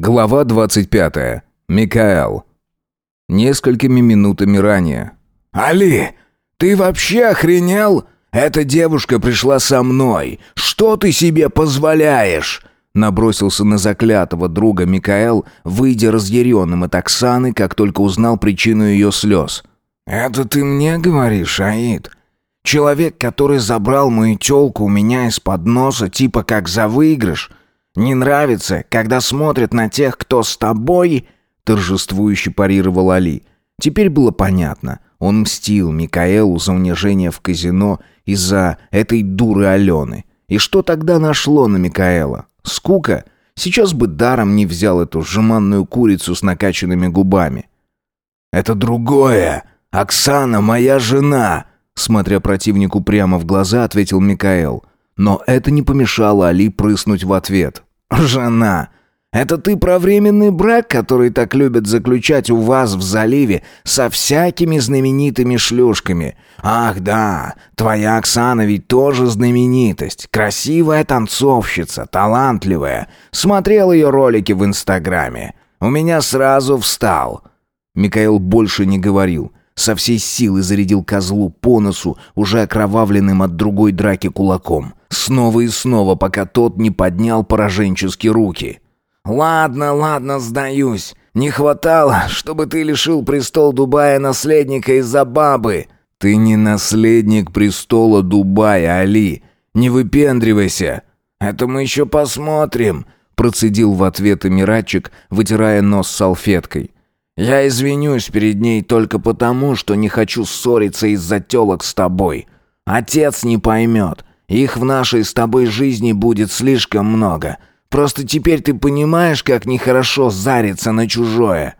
Глава 25. Микаэл. Несколькими минутами ранее. «Али, ты вообще охренел? Эта девушка пришла со мной. Что ты себе позволяешь?» Набросился на заклятого друга Микаэл, выйдя разъяренным от Оксаны, как только узнал причину ее слез. «Это ты мне говоришь, Аид? Человек, который забрал мою тёлку у меня из-под носа, типа как за выигрыш, не нравится, когда смотрят на тех, кто с тобой...» Торжествующе парировал Али. Теперь было понятно. Он мстил Микаэлу за унижение в казино из-за этой дуры Алены. И что тогда нашло на Микаэла? Скука? Сейчас бы даром не взял эту жеманную курицу с накачанными губами. «Это другое. Оксана моя жена!» Смотря противнику прямо в глаза, ответил Микаэл. Но это не помешало Али прыснуть в ответ. «Жена! Это ты про временный брак, который так любят заключать у вас в заливе со всякими знаменитыми шлюшками? Ах да, твоя Оксана ведь тоже знаменитость. Красивая танцовщица, талантливая. Смотрел ее ролики в Инстаграме. У меня сразу встал». Микаэл больше не говорил. Со всей силы зарядил козлу по носу, уже окровавленным от другой драки кулаком. Снова и снова, пока тот не поднял пораженчески руки. «Ладно, ладно, сдаюсь. Не хватало, чтобы ты лишил престол Дубая наследника из-за бабы». «Ты не наследник престола Дубая, Али. Не выпендривайся». «Это мы еще посмотрим», — процедил в ответ Эмиратчик, вытирая нос салфеткой. «Я извинюсь перед ней только потому, что не хочу ссориться из-за телок с тобой. Отец не поймет. Их в нашей с тобой жизни будет слишком много. Просто теперь ты понимаешь, как нехорошо зариться на чужое».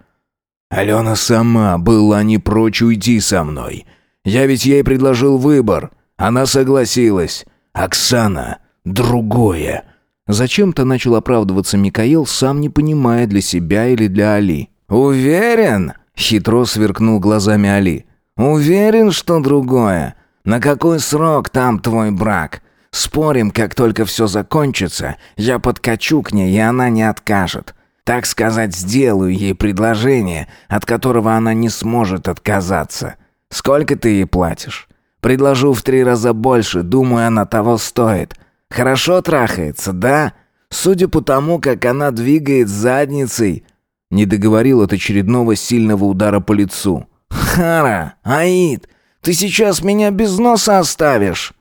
Алена сама была не прочь уйти со мной. Я ведь ей предложил выбор. Она согласилась. Оксана — другое. Зачем-то начал оправдываться Микаэл, сам не понимая, для себя или для Али. «Уверен?» — хитро сверкнул глазами Али. «Уверен, что другое? На какой срок там твой брак? Спорим, как только все закончится, я подкачу к ней, и она не откажет. Так сказать, сделаю ей предложение, от которого она не сможет отказаться. Сколько ты ей платишь? Предложу в три раза больше, думаю, она того стоит. Хорошо трахается, да? Судя по тому, как она двигает задницей...» Не договорил от очередного сильного удара по лицу. «Хара, Аид, ты сейчас меня без носа оставишь!»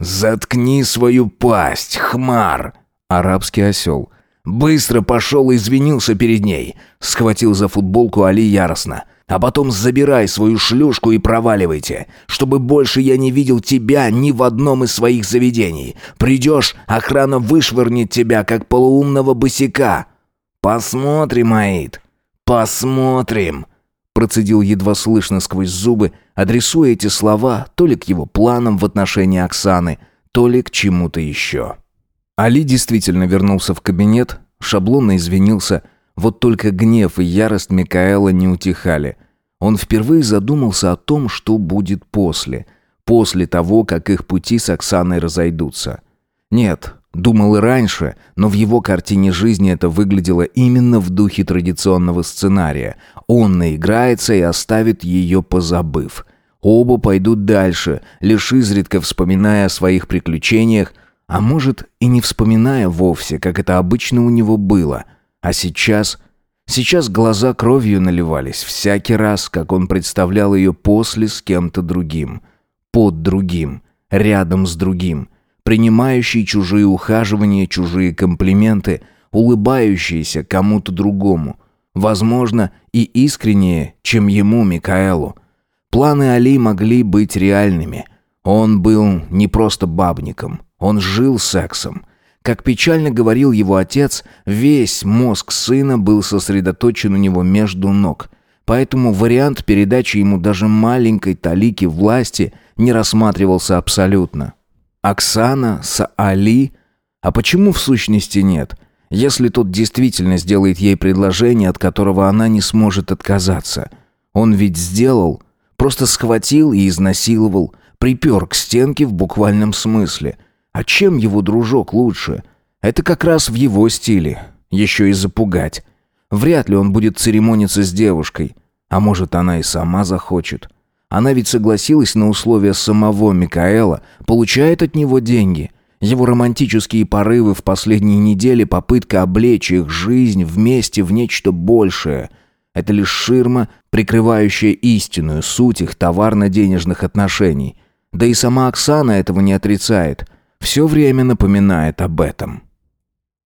«Заткни свою пасть, хмар!» Арабский осел. Быстро пошел и извинился перед ней. Схватил за футболку Али яростно. «А потом забирай свою шлюшку и проваливайте, чтобы больше я не видел тебя ни в одном из своих заведений. Придешь, охрана вышвырнет тебя, как полуумного босика». «Посмотрим, Аид, посмотрим!» Процедил едва слышно сквозь зубы, адресуя эти слова то ли к его планам в отношении Оксаны, то ли к чему-то еще. Али действительно вернулся в кабинет, шаблонно извинился, вот только гнев и ярость Микаэла не утихали. Он впервые задумался о том, что будет после, после того, как их пути с Оксаной разойдутся. Нет, думал и раньше, но в его картине жизни это выглядело именно в духе традиционного сценария. Он наиграется и оставит ее позабыв. Оба пойдут дальше, лишь изредка вспоминая о своих приключениях, а может и не вспоминая вовсе, как это обычно у него было. А сейчас... Сейчас глаза кровью наливались всякий раз, как он представлял ее после с кем-то другим. Под другим. Рядом с другим. Принимающий чужие ухаживания, чужие комплименты, улыбающийся кому-то другому. Возможно, и искреннее, чем ему, Микаэлу. Планы Али могли быть реальными. Он был не просто бабником, он жил сексом. Как печально говорил его отец, весь мозг сына был сосредоточен у него между ног. Поэтому вариант передачи ему даже маленькой талики власти не рассматривался абсолютно. Оксана с Али? А почему в сущности нет? Если тот действительно сделает ей предложение, от которого она не сможет отказаться. Он ведь сделал... Просто схватил и изнасиловал, припер к стенке в буквальном смысле. А чем его дружок лучше? Это как раз в его стиле. еще и запугать. Вряд ли он будет церемониться с девушкой. А может, она и сама захочет. Она ведь согласилась на условия самого Микаэла, получает от него деньги. Его романтические порывы в последние недели, попытка облечь их жизнь вместе в нечто большее. Это лишь ширма, прикрывающая истинную суть их товарно-денежных отношений. Да и сама Оксана этого не отрицает. Все время напоминает об этом.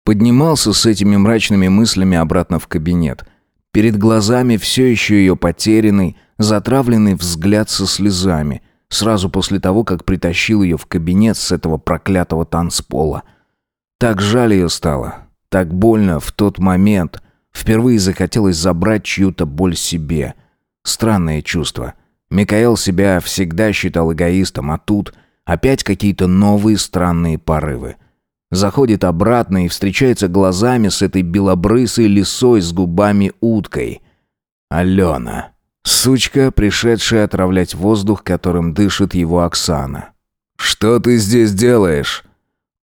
Поднимался с этими мрачными мыслями обратно в кабинет. Перед глазами все еще ее потерянный, затравленный взгляд со слезами, сразу после того, как притащил ее в кабинет с этого проклятого танцпола. Так жаль ее стало, так больно в тот момент. Впервые захотелось забрать чью-то боль себе. Странное чувство. Микаэл себя всегда считал эгоистом, а тут опять какие-то новые странные порывы. Заходит обратно и встречается глазами с этой белобрысой лисой с губами уткой. Алена. Сучка, пришедшая отравлять воздух, которым дышит его Оксана. «Что ты здесь делаешь?»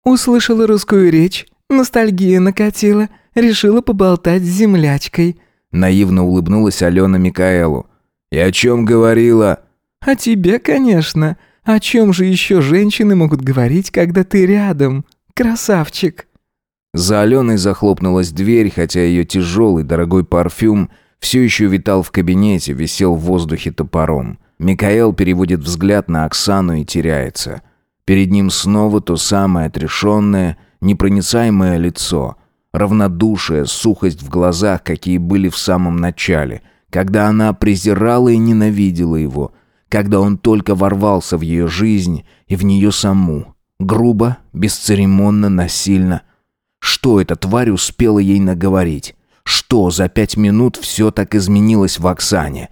Услышала русскую речь, ностальгия накатила, решила поболтать с землячкой. Наивно улыбнулась Алена Микаэлу. «И о чем говорила?» «О тебе, конечно. О чем же еще женщины могут говорить, когда ты рядом?» Красавчик!» За Аленой захлопнулась дверь, хотя ее тяжелый дорогой парфюм все еще витал в кабинете, висел в воздухе топором. Микаэл переводит взгляд на Оксану и теряется. Перед ним снова то самое отрешенное, непроницаемое лицо, равнодушие, сухость в глазах, какие были в самом начале, когда она презирала и ненавидела его, когда он только ворвался в ее жизнь и в нее саму, Грубо, бесцеремонно, насильно. Что эта тварь успела ей наговорить? Что за пять минут все так изменилось в Оксане?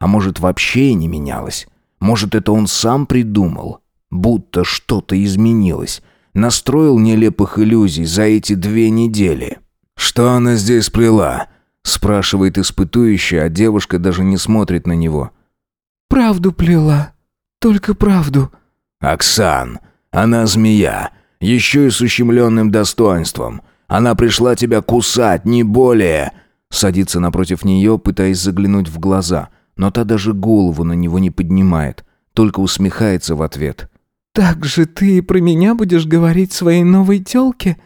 А может, вообще и не менялось? Может, это он сам придумал? Будто что-то изменилось. Настроил нелепых иллюзий за эти две недели. «Что она здесь плела?» Спрашивает испытующая, а девушка даже не смотрит на него. «Правду плела. Только правду». «Оксан, она змея, еще и с ущемленным достоинством. Она пришла тебя кусать, не более!» Садится напротив нее, пытаясь заглянуть в глаза, но та даже голову на него не поднимает, только усмехается в ответ. «Так же ты про меня будешь говорить своей новой тёлке?»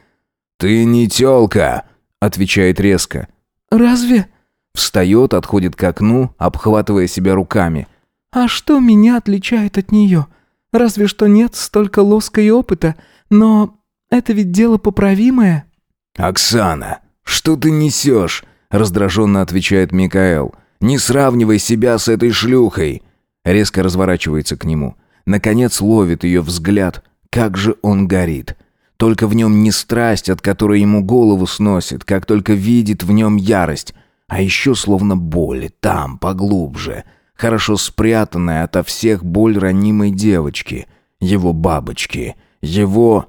«Ты не тёлка!» — отвечает резко. «Разве?» Встает, отходит к окну, обхватывая себя руками. «А что меня отличает от нее? Разве что нет столько лоска и опыта, но это ведь дело поправимое». «Оксана, что ты несешь?» — раздраженно отвечает Микаэл. «Не сравнивай себя с этой шлюхой!» Резко разворачивается к нему. Наконец ловит ее взгляд. Как же он горит. Только в нем не страсть, от которой ему голову сносит, как только видит в нем ярость. А еще словно боль, там, поглубже — хорошо спрятанная ото всех боль ранимой девочки, его бабочки, его...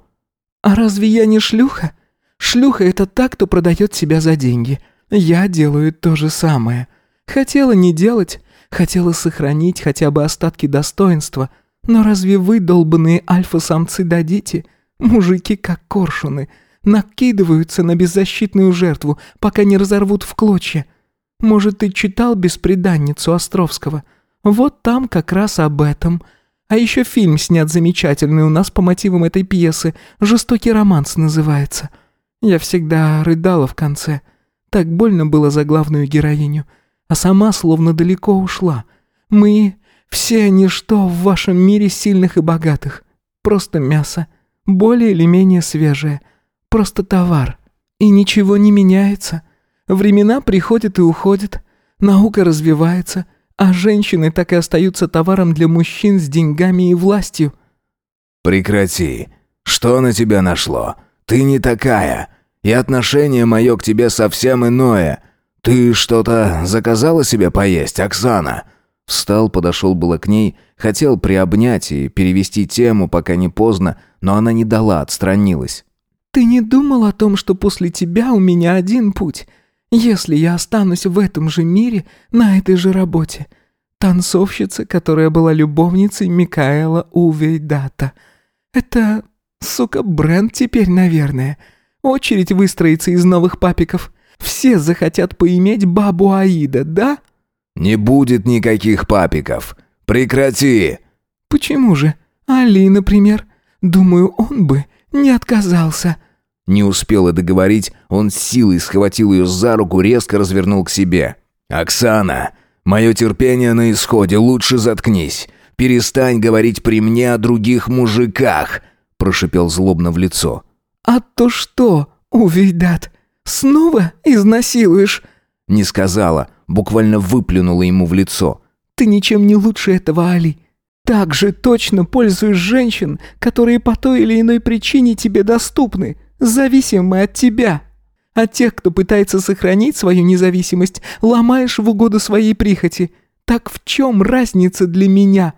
«А разве я не шлюха? Шлюха — это та, кто продает себя за деньги. Я делаю то же самое. Хотела не делать, хотела сохранить хотя бы остатки достоинства. Но разве вы, долбанные альфа-самцы, дадите? Мужики, как коршуны, накидываются на беззащитную жертву, пока не разорвут в клочья. Может, ты читал «Беспреданницу» Островского? Вот там как раз об этом. А еще фильм снят замечательный у нас по мотивам этой пьесы. «Жестокий романс» называется. Я всегда рыдала в конце. Так больно было за главную героиню. А сама словно далеко ушла. Мы все ничто в вашем мире сильных и богатых. Просто мясо. Более или менее свежее. Просто товар. И ничего не меняется. Времена приходят и уходят, наука развивается, а женщины так и остаются товаром для мужчин с деньгами и властью». «Прекрати. Что на тебя нашло? Ты не такая. И отношение мое к тебе совсем иное. Ты что-то заказала себе поесть, Оксана?» Встал, подошел было к ней, хотел приобнять и перевести тему, пока не поздно, но она не дала, отстранилась. «Ты не думал о том, что после тебя у меня один путь? Если я останусь в этом же мире, на этой же работе. Танцовщица, которая была любовницей Микаэла Увейдата. Это, сука, бренд теперь, наверное. Очередь выстроится из новых папиков. Все захотят поиметь бабу Аида, да?» «Не будет никаких папиков. Прекрати!» «Почему же? Али, например. Думаю, он бы не отказался». Не успела договорить, он с силой схватил ее за руку, резко развернул к себе. «Оксана, мое терпение на исходе, лучше заткнись. Перестань говорить при мне о других мужиках», прошипел злобно в лицо. «А то что, увидат, снова изнасилуешь?» Не сказала, буквально выплюнула ему в лицо. «Ты ничем не лучше этого, Али. Так же точно пользуешь женщин, которые по той или иной причине тебе доступны, зависимы от тебя. А тех, кто пытается сохранить свою независимость, ломаешь в угоду своей прихоти. Так в чем разница для меня?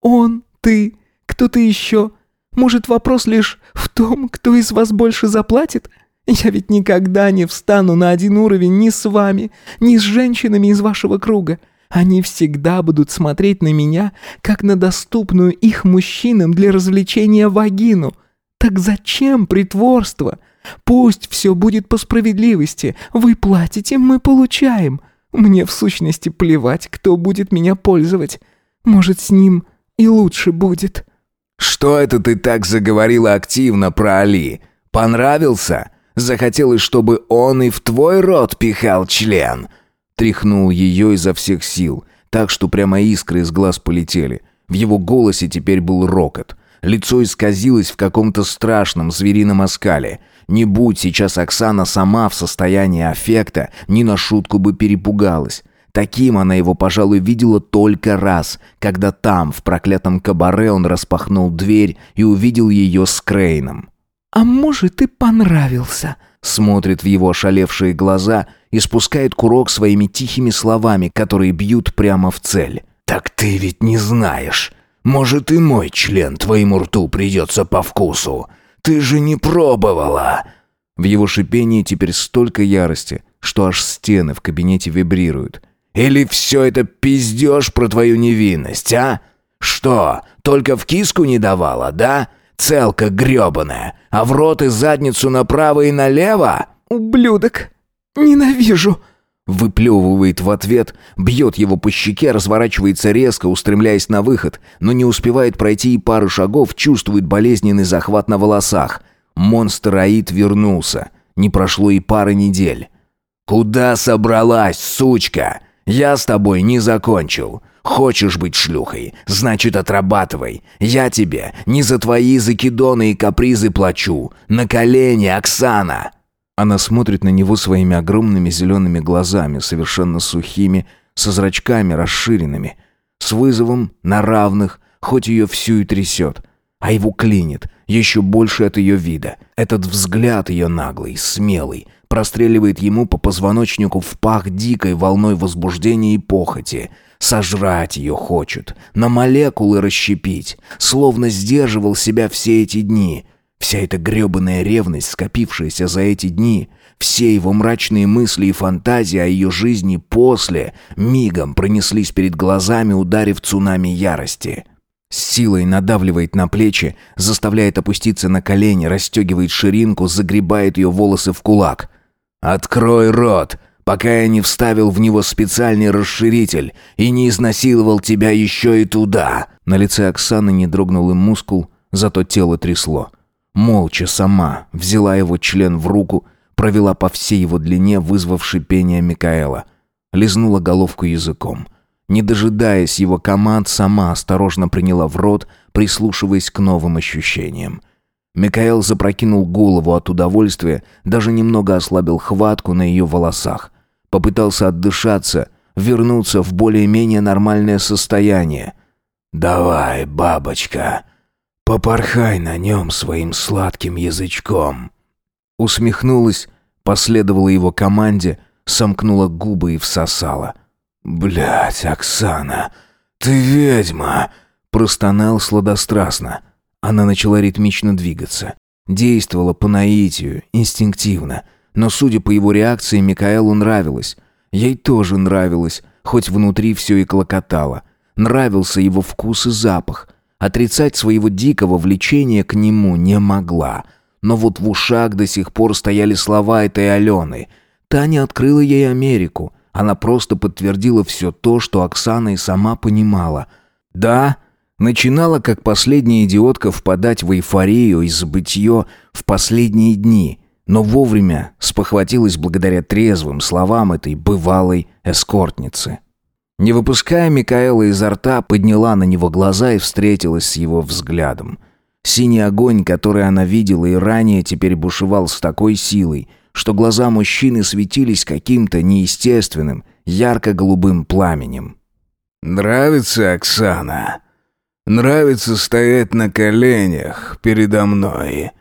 Он, ты, кто-то еще. Может, вопрос лишь в том, кто из вас больше заплатит? Я ведь никогда не встану на один уровень ни с вами, ни с женщинами из вашего круга. Они всегда будут смотреть на меня, как на доступную их мужчинам для развлечения вагину. Так зачем притворство? Пусть все будет по справедливости. Вы платите, мы получаем. Мне в сущности плевать, кто будет меня пользовать. Может, с ним и лучше будет». «Что это ты так заговорила активно про Али? Понравился? Захотелось, чтобы он и в твой рот пихал член?» Тряхнул ее изо всех сил, так что прямо искры из глаз полетели. В его голосе теперь был рокот. Лицо исказилось в каком-то страшном зверином оскале. Не будь сейчас Оксана сама в состоянии аффекта, ни на шутку бы перепугалась. Таким она его, пожалуй, видела только раз, когда там, в проклятом кабаре, он распахнул дверь и увидел ее с Крейном. «А может, и понравился?» Смотрит в его ошалевшие глаза и спускает курок своими тихими словами, которые бьют прямо в цель. «Так ты ведь не знаешь. Может, и мой член твоему рту придется по вкусу. Ты же не пробовала!» В его шипении теперь столько ярости, что аж стены в кабинете вибрируют. «Или все это пиздеж про твою невинность, а? Что, только в киску не давала, да? Целка гребаная, а в рот и задницу направо и налево?» «Ублюдок! Ненавижу!» Выплевывает в ответ, бьет его по щеке, разворачивается резко, устремляясь на выход, но не успевает пройти и пары шагов, чувствует болезненный захват на волосах. Монстр Аид вернулся. Не прошло и пары недель. «Куда собралась, сучка? Я с тобой не закончил. Хочешь быть шлюхой, значит отрабатывай. Я тебе не за твои закидоны и капризы плачу. На колени, Оксана!» Она смотрит на него своими огромными зелеными глазами, совершенно сухими, со зрачками расширенными, с вызовом на равных, хоть ее всю и трясет. А его клинит, еще больше от ее вида. Этот взгляд ее наглый, смелый, простреливает ему по позвоночнику в пах дикой волной возбуждения и похоти. Сожрать ее хочет, на молекулы расщепить, словно сдерживал себя все эти дни. Вся эта гребаная ревность, скопившаяся за эти дни, все его мрачные мысли и фантазии о ее жизни после, мигом пронеслись перед глазами, ударив цунами ярости. С силой надавливает на плечи, заставляет опуститься на колени, расстегивает ширинку, загребает ее волосы в кулак. «Открой рот!» пока я не вставил в него специальный расширитель и не изнасиловал тебя еще и туда». На лице Оксаны не дрогнул и мускул, зато тело трясло. Молча сама взяла его член в руку, провела по всей его длине, вызвав шипение Микаэла. Лизнула головку языком. Не дожидаясь его команд, сама осторожно приняла в рот, прислушиваясь к новым ощущениям. Микаэл запрокинул голову от удовольствия, даже немного ослабил хватку на ее волосах. Попытался отдышаться, вернуться в более-менее нормальное состояние. «Давай, бабочка, попорхай на нем своим сладким язычком». Усмехнулась, последовала его команде, сомкнула губы и всосала. «Блядь, Оксана, ты ведьма!» Простонал сладострастно. Она начала ритмично двигаться. Действовала по наитию, инстинктивно. Но, судя по его реакции, Микаэлу нравилось. Ей тоже нравилось, хоть внутри все и клокотало. Нравился его вкус и запах. Отрицать своего дикого влечения к нему не могла. но вот в ушах до сих пор стояли слова этой Алены. Таня открыла ей Америку. Она просто подтвердила все то, что Оксана и сама понимала. Да, начинала как последняя идиотка впадать в эйфорию и забытье в последние дни, но вовремя спохватилась благодаря трезвым словам этой бывалой эскортницы. Не выпуская Микаэла изо рта, подняла на него глаза и встретилась с его взглядом. Синий огонь, который она видела и ранее, теперь бушевал с такой силой, что глаза мужчины светились каким-то неестественным, ярко-голубым пламенем. «Нравится, Оксана? Нравится стоять на коленях передо мной?»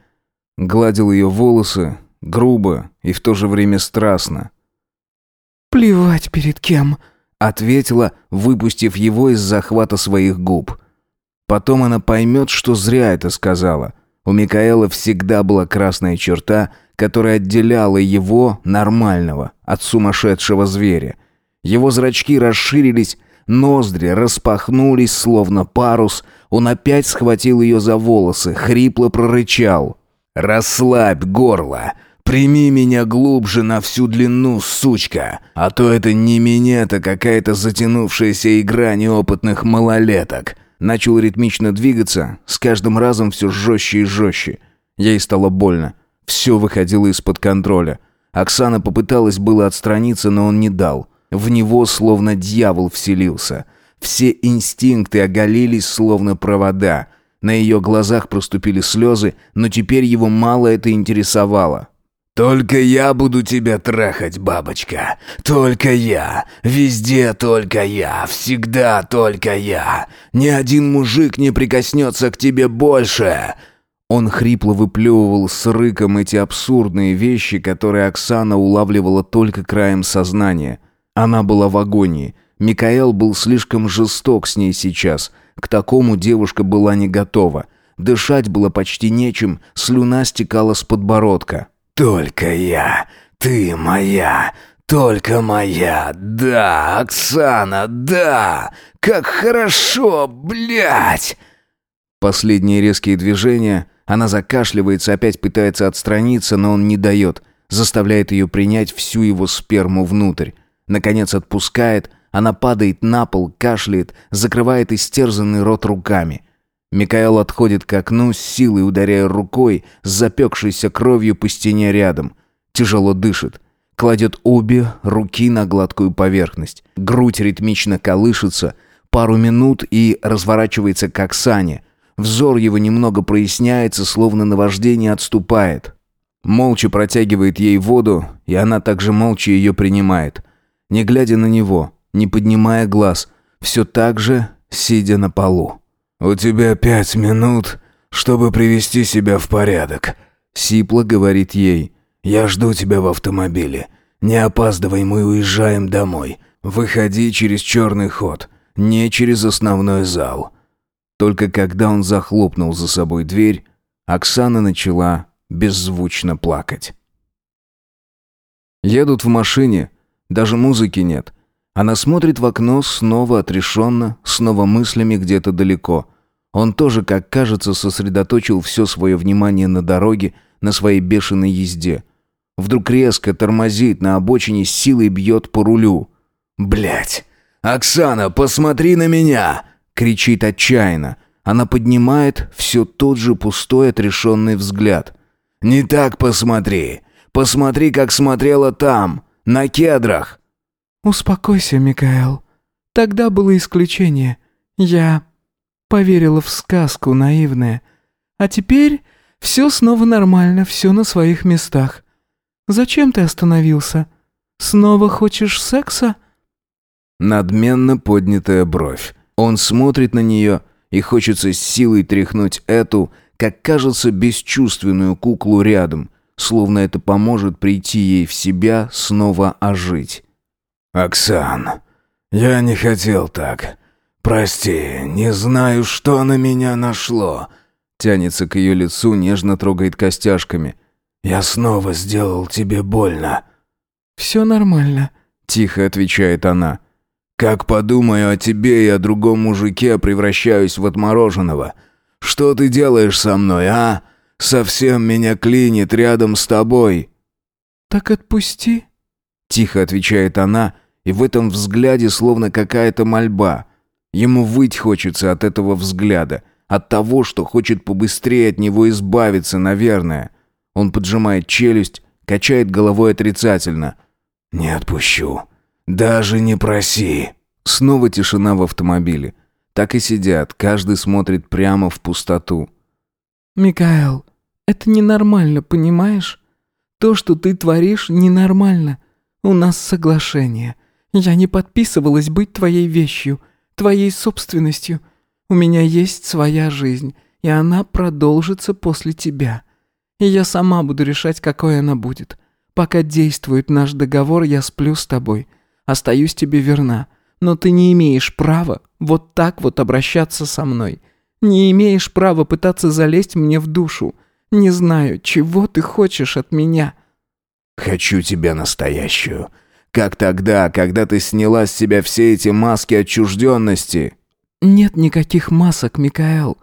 Гладил ее волосы, грубо и в то же время страстно. «Плевать перед кем», ответила, выпустив его из захвата своих губ. Потом она поймет, что зря это сказала. У Микаэла всегда была красная черта, которая отделяла его, нормального, от сумасшедшего зверя. Его зрачки расширились, ноздри распахнулись, словно парус. Он опять схватил ее за волосы, хрипло прорычал. «Расслабь горло! Прими меня глубже на всю длину, сучка, а то это не меня-то какая-то затянувшаяся игра неопытных малолеток. Начал ритмично двигаться, с каждым разом все жестче и жестче. Ей стало больно. Все выходило из-под контроля. Оксана попыталась было отстраниться, но он не дал. В него словно дьявол вселился. Все инстинкты оголились, словно провода. На ее глазах проступили слезы, но теперь его мало это интересовало. «Только я буду тебя трахать, бабочка. Только я. Везде только я. Всегда только я. Ни один мужик не прикоснется к тебе больше». Он хрипло выплевывал с рыком эти абсурдные вещи, которые Оксана улавливала только краем сознания. Она была в агонии. Микаэл был слишком жесток с ней сейчас. К такому девушка была не готова. Дышать было почти нечем, слюна стекала с подбородка. «Только я, ты моя, только моя, да, Оксана, да, как хорошо, блядь!» Последние резкие движения, она закашливается, опять пытается отстраниться, но он не дает, заставляет ее принять всю его сперму внутрь. Наконец отпускает, она падает на пол, кашляет, закрывает истерзанный рот руками – Микаэл отходит к окну, с силой ударяя рукой, с запекшейся кровью по стене рядом. Тяжело дышит. Кладет обе руки на гладкую поверхность. Грудь ритмично колышется. Пару минут и разворачивается к Оксане. Взор его немного проясняется, словно наваждение отступает. Молча протягивает ей воду, и она также молча ее принимает. Не глядя на него, не поднимая глаз, все так же сидя на полу. «У тебя пять минут, чтобы привести себя в порядок», — Сипло говорит ей. «Я жду тебя в автомобиле. Не опаздывай, мы уезжаем домой. Выходи через черный ход, не через основной зал». Только когда он захлопнул за собой дверь, Оксана начала беззвучно плакать. Едут в машине, даже музыки нет. Она смотрит в окно снова отрешенно, снова мыслями где-то далеко. Он тоже, как кажется, сосредоточил все свое внимание на дороге, на своей бешеной езде. Вдруг резко тормозит на обочине, силой бьет по рулю. Блять! Оксана, посмотри на меня!» — кричит отчаянно. Она поднимает все тот же пустой отрешенный взгляд. «Не так посмотри! Посмотри, как смотрела там, на кедрах!» «Успокойся, Микаэл. Тогда было исключение. Я Поверила в сказку, наивная. А теперь все снова нормально, все на своих местах. Зачем ты остановился? Снова хочешь секса?» Надменно поднятая бровь. Он смотрит на нее, и хочется с силой тряхнуть эту, как кажется, бесчувственную куклу рядом, словно это поможет прийти ей в себя, снова ожить. «Оксан, я не хотел так. «Прости, не знаю, что на меня нашло». Тянется к ее лицу, нежно трогает костяшками. «Я снова сделал тебе больно». «Все нормально», — тихо отвечает она. «Как подумаю о тебе и о другом мужике, превращаюсь в отмороженного. Что ты делаешь со мной, а? Совсем меня клинит рядом с тобой». «Так отпусти», — тихо отвечает она, и в этом взгляде словно какая-то мольба. Ему выть хочется от этого взгляда, от того, что хочет побыстрее от него избавиться, наверное. Он поджимает челюсть, качает головой отрицательно. «Не отпущу. Даже не проси». Снова тишина в автомобиле. Так и сидят, каждый смотрит прямо в пустоту. «Микаэл, это ненормально, понимаешь? То, что ты творишь, ненормально. У нас соглашение. Я не подписывалась быть твоей вещью, твоей собственностью. У меня есть своя жизнь, и она продолжится после тебя. И я сама буду решать, какой она будет. Пока действует наш договор, я сплю с тобой. Остаюсь тебе верна. Но ты не имеешь права вот так вот обращаться со мной. Не имеешь права пытаться залезть мне в душу. Не знаю, чего ты хочешь от меня». «Хочу тебя настоящую. Как тогда, когда ты сняла с себя все эти маски отчужденности?» «Нет никаких масок, Микаэл.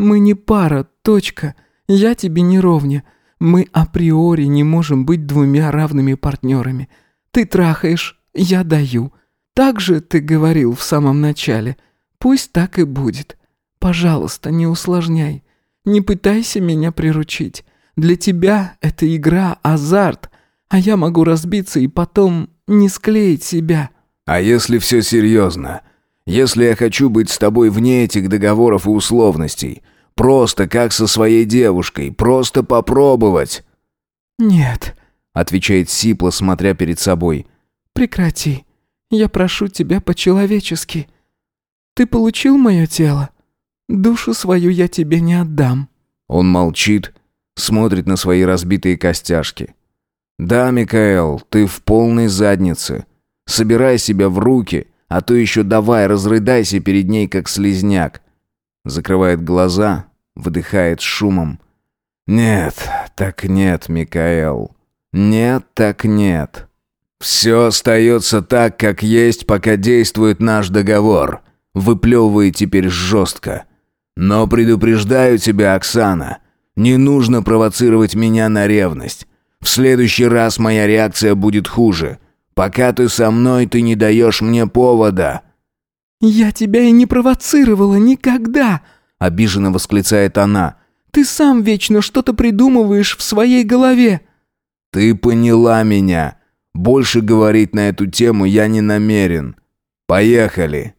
Мы не пара, точка. Я тебе не ровня. Мы априори не можем быть двумя равными партнерами. Ты трахаешь, я даю. Так же ты говорил в самом начале. Пусть так и будет. Пожалуйста, не усложняй. Не пытайся меня приручить. Для тебя это игра, азарт, а я могу разбиться и потом не склеить себя. А если все серьезно? Если я хочу быть с тобой вне этих договоров и условностей, просто как со своей девушкой, просто попробовать. Нет, отвечает Сипла, смотря перед собой. Прекрати. Я прошу тебя по-человечески. Ты получил мое тело? Душу свою я тебе не отдам». Он молчит, смотрит на свои разбитые костяшки. «Да, Микаэл, ты в полной заднице. Собирай себя в руки, а то еще давай разрыдайся перед ней, как слезняк». Закрывает глаза, выдыхает шумом. «Нет, так нет, Микаэл. Нет, так нет». «Все остается так, как есть, пока действует наш договор», выплевывает теперь жестко. «Но предупреждаю тебя, Оксана, не нужно провоцировать меня на ревность. В следующий раз моя реакция будет хуже. Пока ты со мной, ты не даешь мне повода». «Я тебя и не провоцировала никогда!» — обиженно восклицает она. «Ты сам вечно что-то придумываешь в своей голове!» «Ты поняла меня!» Больше говорить на эту тему я не намерен. Поехали.